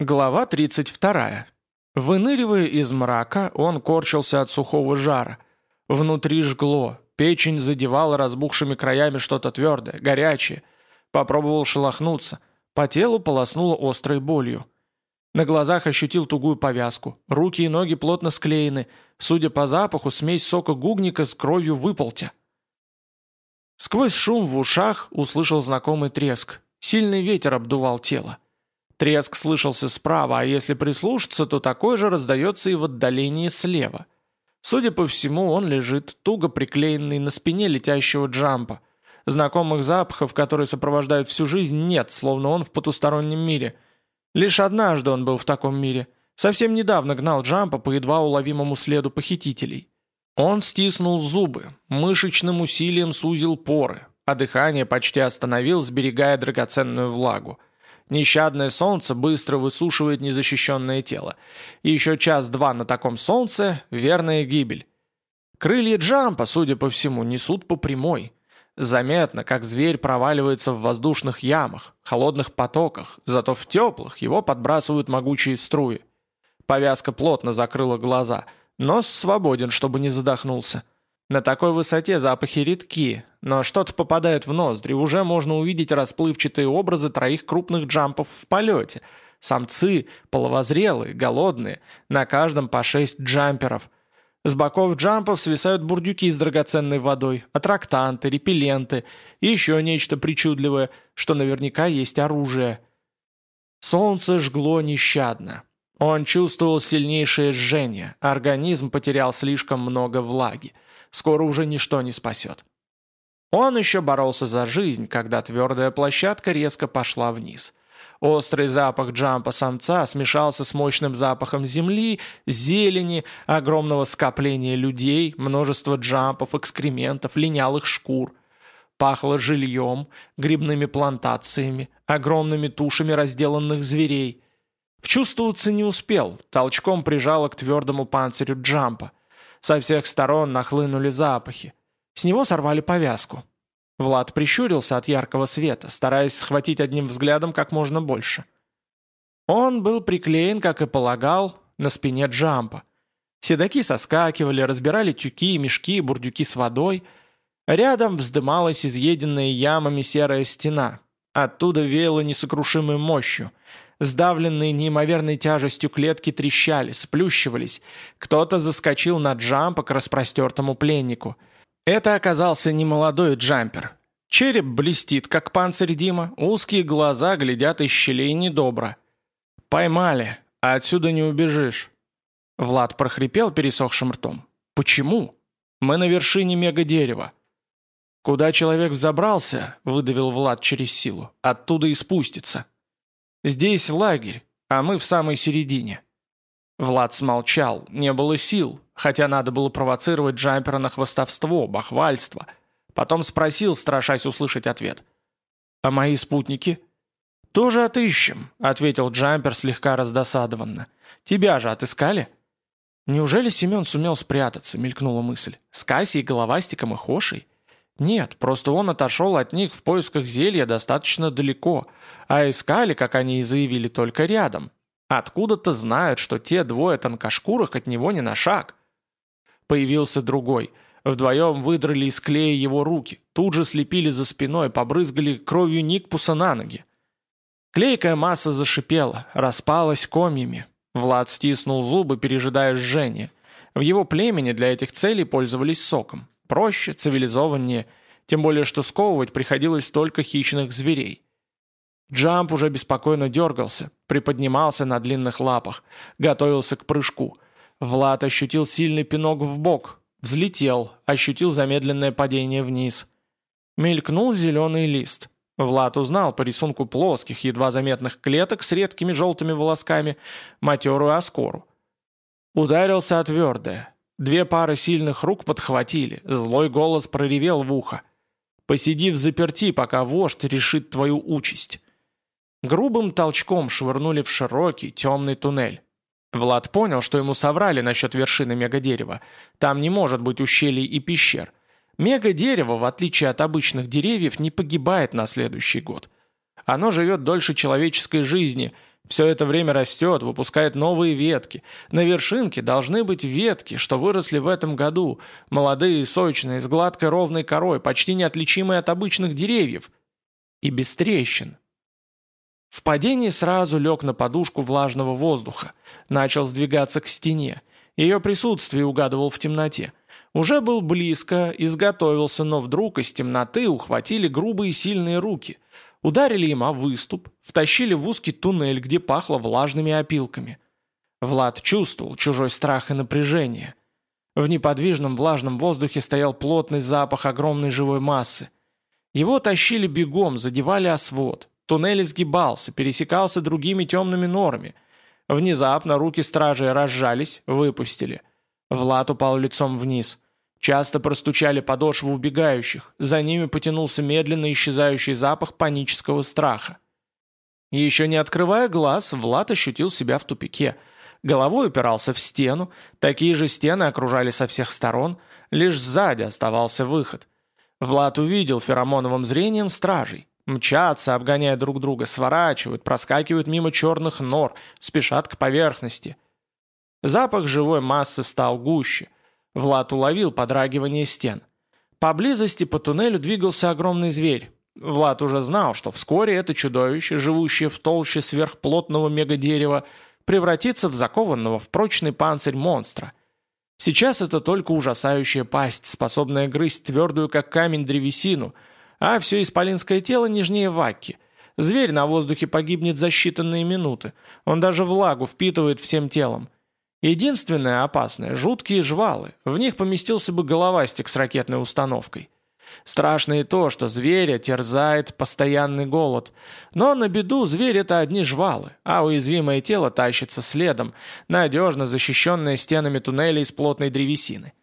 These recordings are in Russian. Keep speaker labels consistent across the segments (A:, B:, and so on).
A: Глава 32. Выныривая из мрака, он корчился от сухого жара. Внутри жгло, печень задевала разбухшими краями что-то твердое, горячее. Попробовал шелохнуться. По телу полоснуло острой болью. На глазах ощутил тугую повязку. Руки и ноги плотно склеены. Судя по запаху, смесь сока гугника с кровью выполтя. Сквозь шум в ушах услышал знакомый треск. Сильный ветер обдувал тело. Треск слышался справа, а если прислушаться, то такой же раздается и в отдалении слева. Судя по всему, он лежит, туго приклеенный на спине летящего джампа. Знакомых запахов, которые сопровождают всю жизнь, нет, словно он в потустороннем мире. Лишь однажды он был в таком мире. Совсем недавно гнал джампа по едва уловимому следу похитителей. Он стиснул зубы, мышечным усилием сузил поры, а дыхание почти остановил, сберегая драгоценную влагу. Нещадное солнце быстро высушивает незащищенное тело. И еще час-два на таком солнце — верная гибель. Крылья Джампа, судя по всему, несут по прямой. Заметно, как зверь проваливается в воздушных ямах, холодных потоках, зато в теплых его подбрасывают могучие струи. Повязка плотно закрыла глаза. Нос свободен, чтобы не задохнулся. На такой высоте запахи редки, но что-то попадает в ноздри, уже можно увидеть расплывчатые образы троих крупных джампов в полете. Самцы, половозрелые, голодные, на каждом по шесть джамперов. С боков джампов свисают бурдюки с драгоценной водой, аттрактанты, репелленты и еще нечто причудливое, что наверняка есть оружие. Солнце жгло нещадно. Он чувствовал сильнейшее жжение, организм потерял слишком много влаги. Скоро уже ничто не спасет. Он еще боролся за жизнь, когда твердая площадка резко пошла вниз. Острый запах джампа самца смешался с мощным запахом земли, зелени, огромного скопления людей, множества джампов, экскрементов, линялых шкур. Пахло жильем, грибными плантациями, огромными тушами разделанных зверей. Вчувствоваться не успел, толчком прижало к твердому панцирю джампа. Со всех сторон нахлынули запахи. С него сорвали повязку. Влад прищурился от яркого света, стараясь схватить одним взглядом как можно больше. Он был приклеен, как и полагал, на спине джампа. Седаки соскакивали, разбирали тюки, мешки, бурдюки с водой. Рядом вздымалась изъеденная ямами серая стена. Оттуда веяло несокрушимой мощью – Сдавленные неимоверной тяжестью клетки трещали, сплющивались. Кто-то заскочил на джампа к распростертому пленнику. Это оказался немолодой джампер. Череп блестит, как панцирь Дима, узкие глаза глядят из щелей недобро. «Поймали, а отсюда не убежишь». Влад прохрипел пересохшим ртом. «Почему? Мы на вершине мега-дерева». «Куда человек взобрался?» — выдавил Влад через силу. «Оттуда и спустится». Здесь лагерь, а мы в самой середине». Влад смолчал, не было сил, хотя надо было провоцировать джампера на хвостовство, бахвальство. Потом спросил, страшась услышать ответ. «А мои спутники?» «Тоже отыщем», — ответил джампер слегка раздосадованно. «Тебя же отыскали?» «Неужели Семен сумел спрятаться?» — мелькнула мысль. «С Кассией, Головастиком и Хошей?» Нет, просто он отошел от них в поисках зелья достаточно далеко, а искали, как они и заявили, только рядом. Откуда-то знают, что те двое тонкошкурых от него не на шаг. Появился другой. Вдвоем выдрали из клея его руки, тут же слепили за спиной, побрызгали кровью Никпуса на ноги. Клейкая масса зашипела, распалась комьями. Влад стиснул зубы, пережидая жжение. В его племени для этих целей пользовались соком. Проще, цивилизованнее, тем более что сковывать приходилось только хищных зверей. Джамп уже беспокойно дергался, приподнимался на длинных лапах, готовился к прыжку. Влад ощутил сильный пинок в бок, взлетел, ощутил замедленное падение вниз. Мелькнул зеленый лист. Влад узнал по рисунку плоских, едва заметных клеток с редкими желтыми волосками матерую оскору. Ударился о твердое, Две пары сильных рук подхватили, злой голос проревел в ухо. «Посиди в заперти, пока вождь решит твою участь». Грубым толчком швырнули в широкий, темный туннель. Влад понял, что ему соврали насчет вершины мегадерева. Там не может быть ущелий и пещер. Мегадерево, в отличие от обычных деревьев, не погибает на следующий год. Оно живет дольше человеческой жизни, Все это время растет, выпускает новые ветки. На вершинке должны быть ветки, что выросли в этом году, молодые сочные, с гладкой ровной корой, почти неотличимые от обычных деревьев. И без трещин. В падении сразу лег на подушку влажного воздуха. Начал сдвигаться к стене. Ее присутствие угадывал в темноте. Уже был близко, изготовился, но вдруг из темноты ухватили грубые сильные руки. Ударили им о выступ, втащили в узкий туннель, где пахло влажными опилками. Влад чувствовал чужой страх и напряжение. В неподвижном влажном воздухе стоял плотный запах огромной живой массы. Его тащили бегом, задевали о свод. Туннель изгибался, пересекался другими темными норами. Внезапно руки стражей разжались, выпустили. Влад упал лицом вниз. Часто простучали подошвы убегающих, за ними потянулся медленно исчезающий запах панического страха. Еще не открывая глаз, Влад ощутил себя в тупике. Головой упирался в стену, такие же стены окружали со всех сторон, лишь сзади оставался выход. Влад увидел феромоновым зрением стражей. Мчатся, обгоняя друг друга, сворачивают, проскакивают мимо черных нор, спешат к поверхности. Запах живой массы стал гуще. Влад уловил подрагивание стен. Поблизости по туннелю двигался огромный зверь. Влад уже знал, что вскоре это чудовище, живущее в толще сверхплотного мегадерева, превратится в закованного в прочный панцирь монстра. Сейчас это только ужасающая пасть, способная грызть твердую, как камень, древесину, а все исполинское тело нежнее ваки. Зверь на воздухе погибнет за считанные минуты. Он даже влагу впитывает всем телом. Единственное опасное – жуткие жвалы. В них поместился бы головастик с ракетной установкой. Страшно и то, что зверя терзает постоянный голод. Но на беду зверь – это одни жвалы, а уязвимое тело тащится следом, надежно защищенное стенами туннеля из плотной древесины.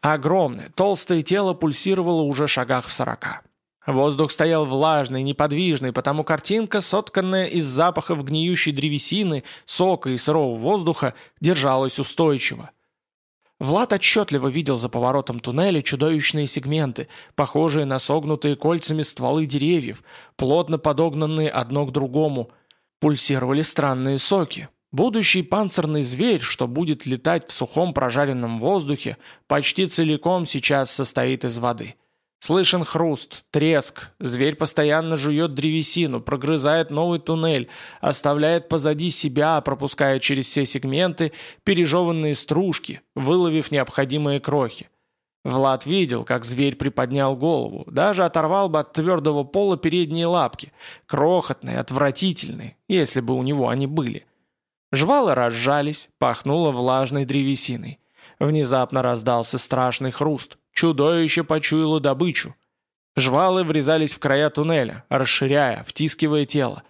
A: Огромное, толстое тело пульсировало уже шагах в сорока. Воздух стоял влажный, неподвижный, потому картинка, сотканная из запахов гниющей древесины, сока и сырого воздуха, держалась устойчиво. Влад отчетливо видел за поворотом туннеля чудовищные сегменты, похожие на согнутые кольцами стволы деревьев, плотно подогнанные одно к другому. Пульсировали странные соки. Будущий панцирный зверь, что будет летать в сухом прожаренном воздухе, почти целиком сейчас состоит из воды. Слышен хруст, треск, зверь постоянно жует древесину, прогрызает новый туннель, оставляет позади себя, пропуская через все сегменты пережеванные стружки, выловив необходимые крохи. Влад видел, как зверь приподнял голову, даже оторвал бы от твердого пола передние лапки, крохотные, отвратительные, если бы у него они были. Жвалы разжались, пахнуло влажной древесиной. Внезапно раздался страшный хруст. Чудовище почуяло добычу. Жвалы врезались в края туннеля, расширяя, втискивая тело.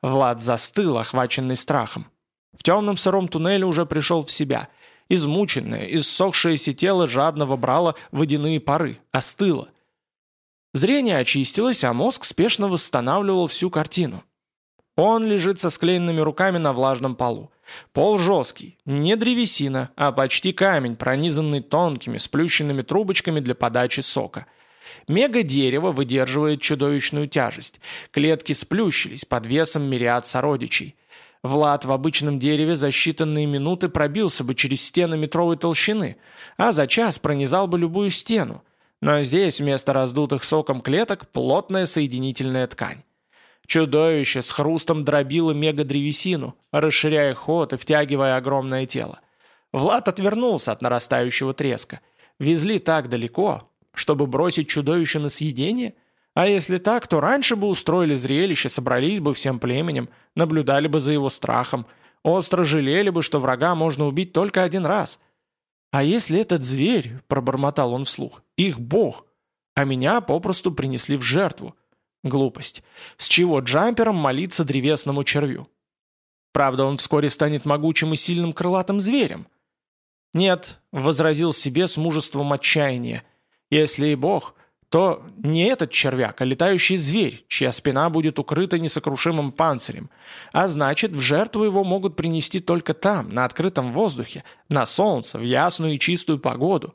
A: Влад застыл, охваченный страхом. В темном сыром туннеле уже пришел в себя. Измученное, иссохшееся тело жадно вобрало водяные пары, остыло. Зрение очистилось, а мозг спешно восстанавливал всю картину. Он лежит со склеенными руками на влажном полу. Пол жесткий, не древесина, а почти камень, пронизанный тонкими, сплющенными трубочками для подачи сока. Мега-дерево выдерживает чудовищную тяжесть. Клетки сплющились под весом мириад сородичей. Влад в обычном дереве за считанные минуты пробился бы через стены метровой толщины, а за час пронизал бы любую стену. Но здесь вместо раздутых соком клеток плотная соединительная ткань. Чудовище с хрустом дробило мегадревесину, расширяя ход и втягивая огромное тело. Влад отвернулся от нарастающего треска. Везли так далеко, чтобы бросить чудовище на съедение? А если так, то раньше бы устроили зрелище, собрались бы всем племенем, наблюдали бы за его страхом, остро жалели бы, что врага можно убить только один раз. А если этот зверь, пробормотал он вслух, их бог, а меня попросту принесли в жертву? Глупость. С чего джампером молиться древесному червю? Правда, он вскоре станет могучим и сильным крылатым зверем. «Нет», — возразил себе с мужеством отчаяния, «если и бог, то не этот червяк, а летающий зверь, чья спина будет укрыта несокрушимым панцирем. А значит, в жертву его могут принести только там, на открытом воздухе, на солнце, в ясную и чистую погоду.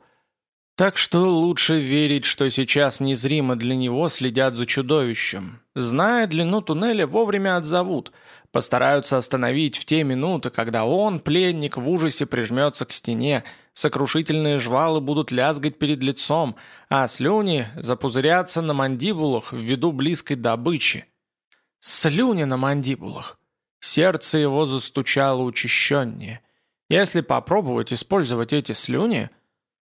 A: Так что лучше верить, что сейчас незримо для него следят за чудовищем. Зная длину туннеля, вовремя отзовут, постараются остановить в те минуты, когда он, пленник, в ужасе прижмется к стене, сокрушительные жвалы будут лязгать перед лицом, а слюни запузырятся на мандибулах в виду близкой добычи. Слюни на мандибулах. Сердце его застучало учащеннее. Если попробовать использовать эти слюни –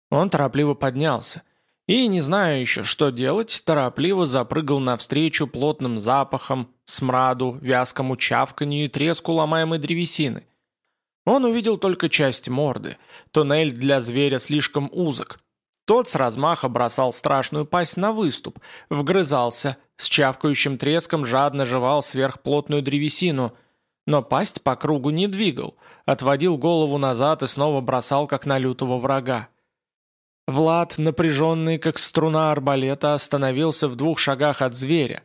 A: он торопливо поднялся. И, не зная еще, что делать, торопливо запрыгал навстречу плотным запахом, смраду, вязкому чавканью и треску ломаемой древесины. Он увидел только часть морды. Туннель для зверя слишком узок. Тот с размаха бросал страшную пасть на выступ, вгрызался, с чавкающим треском жадно жевал сверхплотную древесину, но пасть по кругу не двигал, отводил голову назад и снова бросал, как на лютого врага. Влад, напряженный как струна арбалета, остановился в двух шагах от зверя.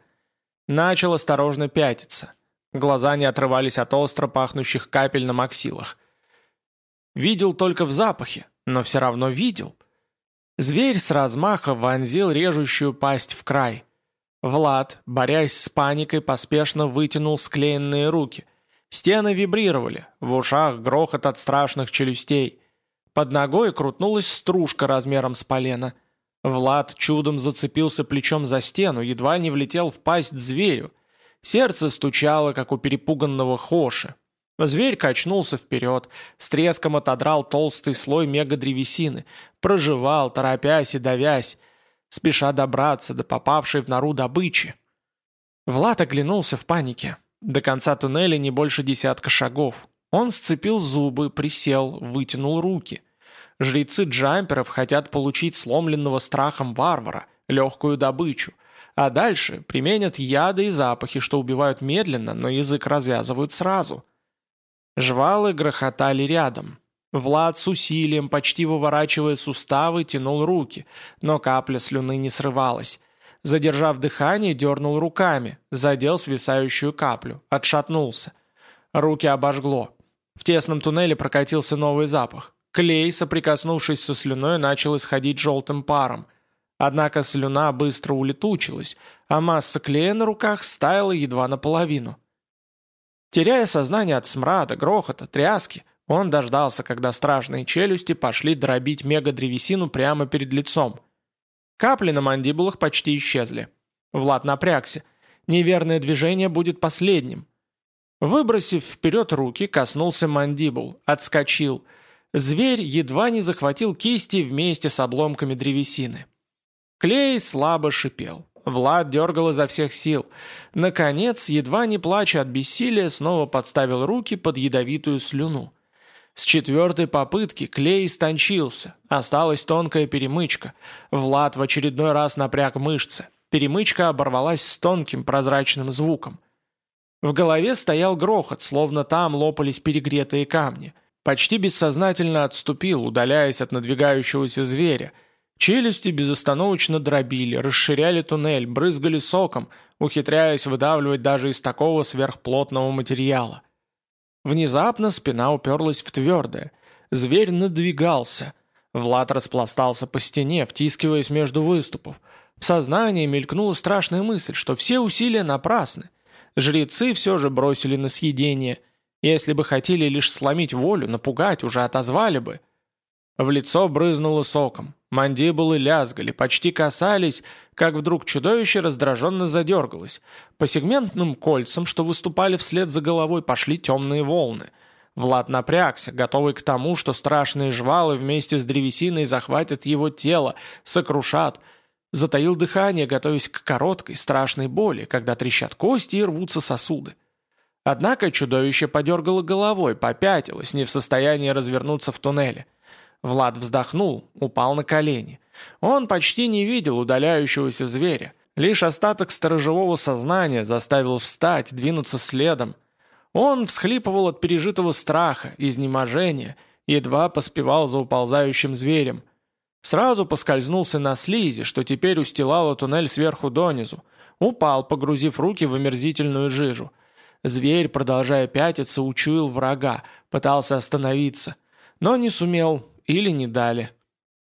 A: Начал осторожно пятиться. Глаза не отрывались от остро пахнущих капель на максилах. Видел только в запахе, но все равно видел. Зверь с размаха вонзил режущую пасть в край. Влад, борясь с паникой, поспешно вытянул склеенные руки. Стены вибрировали, в ушах грохот от страшных челюстей. Под ногой крутнулась стружка размером с полено. Влад чудом зацепился плечом за стену, едва не влетел в пасть зверю. Сердце стучало, как у перепуганного хоши. Зверь качнулся вперед, с треском отодрал толстый слой мегадревесины, проживал, торопясь и давясь, спеша добраться до попавшей в нору добычи. Влад оглянулся в панике. До конца туннеля не больше десятка шагов. Он сцепил зубы, присел, вытянул руки. Жрецы джамперов хотят получить сломленного страхом варвара, легкую добычу, а дальше применят яды и запахи, что убивают медленно, но язык развязывают сразу. Жвалы грохотали рядом. Влад с усилием, почти выворачивая суставы, тянул руки, но капля слюны не срывалась. Задержав дыхание, дернул руками, задел свисающую каплю, отшатнулся. Руки обожгло. В тесном туннеле прокатился новый запах. Клей, соприкоснувшись со слюной, начал исходить желтым паром. Однако слюна быстро улетучилась, а масса клея на руках стаяла едва наполовину. Теряя сознание от смрада, грохота, тряски, он дождался, когда страшные челюсти пошли дробить мегадревесину прямо перед лицом. Капли на мандибулах почти исчезли. Влад напрягся. Неверное движение будет последним. Выбросив вперед руки, коснулся мандибул, отскочил. Зверь едва не захватил кисти вместе с обломками древесины. Клей слабо шипел. Влад дергал изо всех сил. Наконец, едва не плача от бессилия, снова подставил руки под ядовитую слюну. С четвертой попытки клей истончился. Осталась тонкая перемычка. Влад в очередной раз напряг мышцы. Перемычка оборвалась с тонким прозрачным звуком. В голове стоял грохот, словно там лопались перегретые камни. Почти бессознательно отступил, удаляясь от надвигающегося зверя. Челюсти безостановочно дробили, расширяли туннель, брызгали соком, ухитряясь выдавливать даже из такого сверхплотного материала. Внезапно спина уперлась в твердое. Зверь надвигался. Влад распластался по стене, втискиваясь между выступов. В сознании мелькнула страшная мысль, что все усилия напрасны – Жрецы все же бросили на съедение. Если бы хотели лишь сломить волю, напугать, уже отозвали бы. В лицо брызнуло соком. Мандибулы лязгали, почти касались, как вдруг чудовище раздраженно задергалось. По сегментным кольцам, что выступали вслед за головой, пошли темные волны. Влад напрягся, готовый к тому, что страшные жвалы вместе с древесиной захватят его тело, сокрушат, Затаил дыхание, готовясь к короткой, страшной боли, когда трещат кости и рвутся сосуды. Однако чудовище подергало головой, попятилось, не в состоянии развернуться в туннеле. Влад вздохнул, упал на колени. Он почти не видел удаляющегося зверя. Лишь остаток сторожевого сознания заставил встать, двинуться следом. Он всхлипывал от пережитого страха, изнеможения, едва поспевал за уползающим зверем. Сразу поскользнулся на слизи, что теперь устилало туннель сверху донизу. Упал, погрузив руки в омерзительную жижу. Зверь, продолжая пятиться, учуял врага, пытался остановиться. Но не сумел или не дали.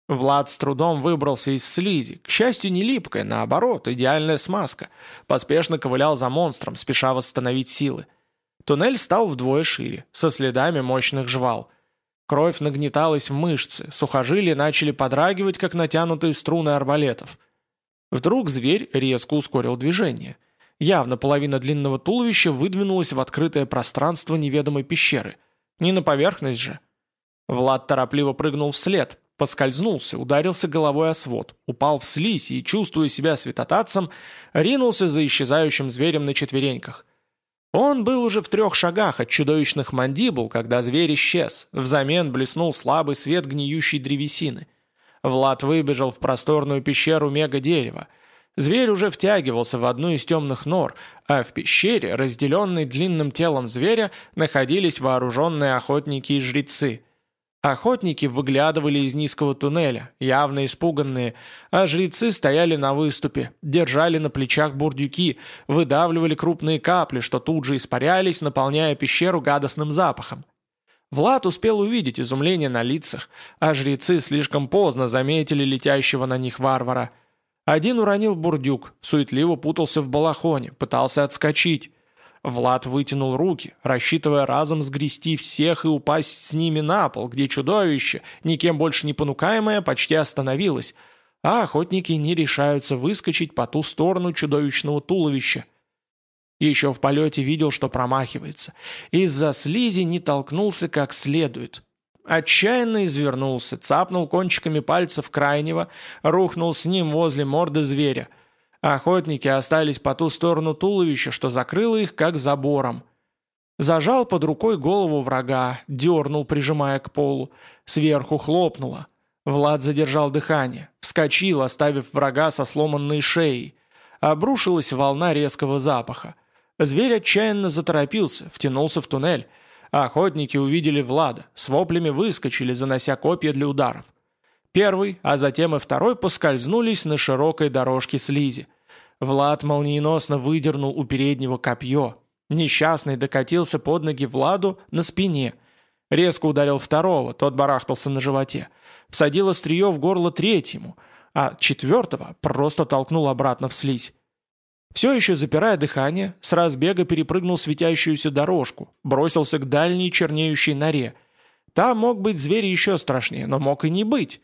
A: Влад с трудом выбрался из слизи, к счастью, не липкая, наоборот, идеальная смазка. Поспешно ковылял за монстром, спеша восстановить силы. Туннель стал вдвое шире, со следами мощных жвал. Кровь нагнеталась в мышцы, сухожилия начали подрагивать, как натянутые струны арбалетов. Вдруг зверь резко ускорил движение. Явно половина длинного туловища выдвинулась в открытое пространство неведомой пещеры. Не на поверхность же. Влад торопливо прыгнул вслед, Поскользнулся, ударился головой о свод, упал в слизь и, чувствуя себя святотатцем, ринулся за исчезающим зверем на четвереньках. Он был уже в трех шагах от чудовищных мандибул, когда зверь исчез. Взамен блеснул слабый свет гниющей древесины. Влад выбежал в просторную пещеру мега-дерева. Зверь уже втягивался в одну из темных нор, а в пещере, разделенной длинным телом зверя, находились вооруженные охотники и жрецы – Охотники выглядывали из низкого туннеля, явно испуганные, а жрецы стояли на выступе, держали на плечах бурдюки, выдавливали крупные капли, что тут же испарялись, наполняя пещеру гадостным запахом. Влад успел увидеть изумление на лицах, а жрецы слишком поздно заметили летящего на них варвара. Один уронил бурдюк, суетливо путался в балахоне, пытался отскочить. Влад вытянул руки, рассчитывая разом сгрести всех и упасть с ними на пол, где чудовище, никем больше не понукаемое, почти остановилось, а охотники не решаются выскочить по ту сторону чудовищного туловища. Еще в полете видел, что промахивается. Из-за слизи не толкнулся как следует. Отчаянно извернулся, цапнул кончиками пальцев крайнего, рухнул с ним возле морды зверя – Охотники остались по ту сторону туловища, что закрыло их как забором. Зажал под рукой голову врага, дернул, прижимая к полу. Сверху хлопнуло. Влад задержал дыхание, вскочил, оставив врага со сломанной шеей. Обрушилась волна резкого запаха. Зверь отчаянно заторопился, втянулся в туннель. Охотники увидели Влада, с воплями выскочили, занося копья для ударов. Первый, а затем и второй поскользнулись на широкой дорожке слизи. Влад молниеносно выдернул у переднего копье. Несчастный докатился под ноги Владу на спине. Резко ударил второго, тот барахтался на животе. Всадил острие в горло третьему, а четвертого просто толкнул обратно в слизь. Все еще запирая дыхание, с разбега перепрыгнул светящуюся дорожку, бросился к дальней чернеющей норе. Там мог быть зверь еще страшнее, но мог и не быть.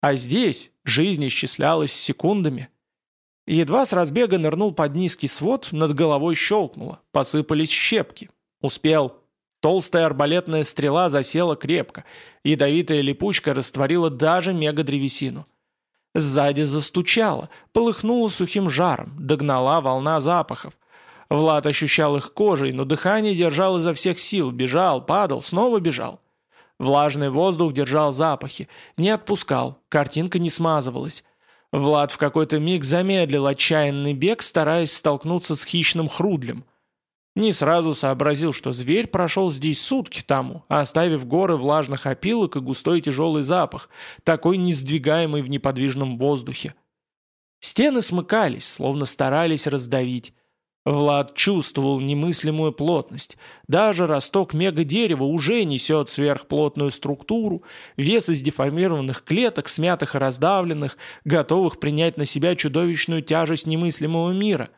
A: А здесь жизнь исчислялась секундами. Едва с разбега нырнул под низкий свод, над головой щелкнуло, посыпались щепки. Успел. Толстая арбалетная стрела засела крепко, ядовитая липучка растворила даже мегадревесину. Сзади застучало, полыхнуло сухим жаром, догнала волна запахов. Влад ощущал их кожей, но дыхание держал изо всех сил, бежал, падал, снова бежал. Влажный воздух держал запахи, не отпускал, картинка не смазывалась. Влад в какой-то миг замедлил отчаянный бег, стараясь столкнуться с хищным хрудлем. Не сразу сообразил, что зверь прошел здесь сутки тому, оставив горы влажных опилок и густой тяжелый запах, такой несдвигаемый в неподвижном воздухе. Стены смыкались, словно старались раздавить. Влад чувствовал немыслимую плотность. Даже росток мега-дерева уже несет сверхплотную структуру, вес из деформированных клеток, смятых и раздавленных, готовых принять на себя чудовищную тяжесть немыслимого мира.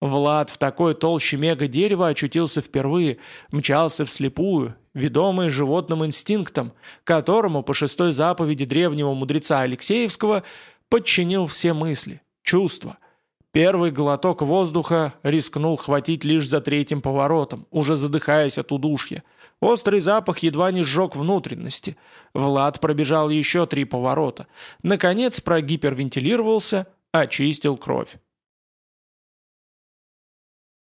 A: Влад в такой толще мега-дерева очутился впервые, мчался вслепую, ведомый животным инстинктом, которому по шестой заповеди древнего мудреца Алексеевского подчинил все мысли, чувства – Первый глоток воздуха рискнул хватить лишь за третьим поворотом, уже задыхаясь от удушья. Острый запах едва не сжег внутренности. Влад пробежал еще три поворота. Наконец прогипервентилировался, очистил кровь.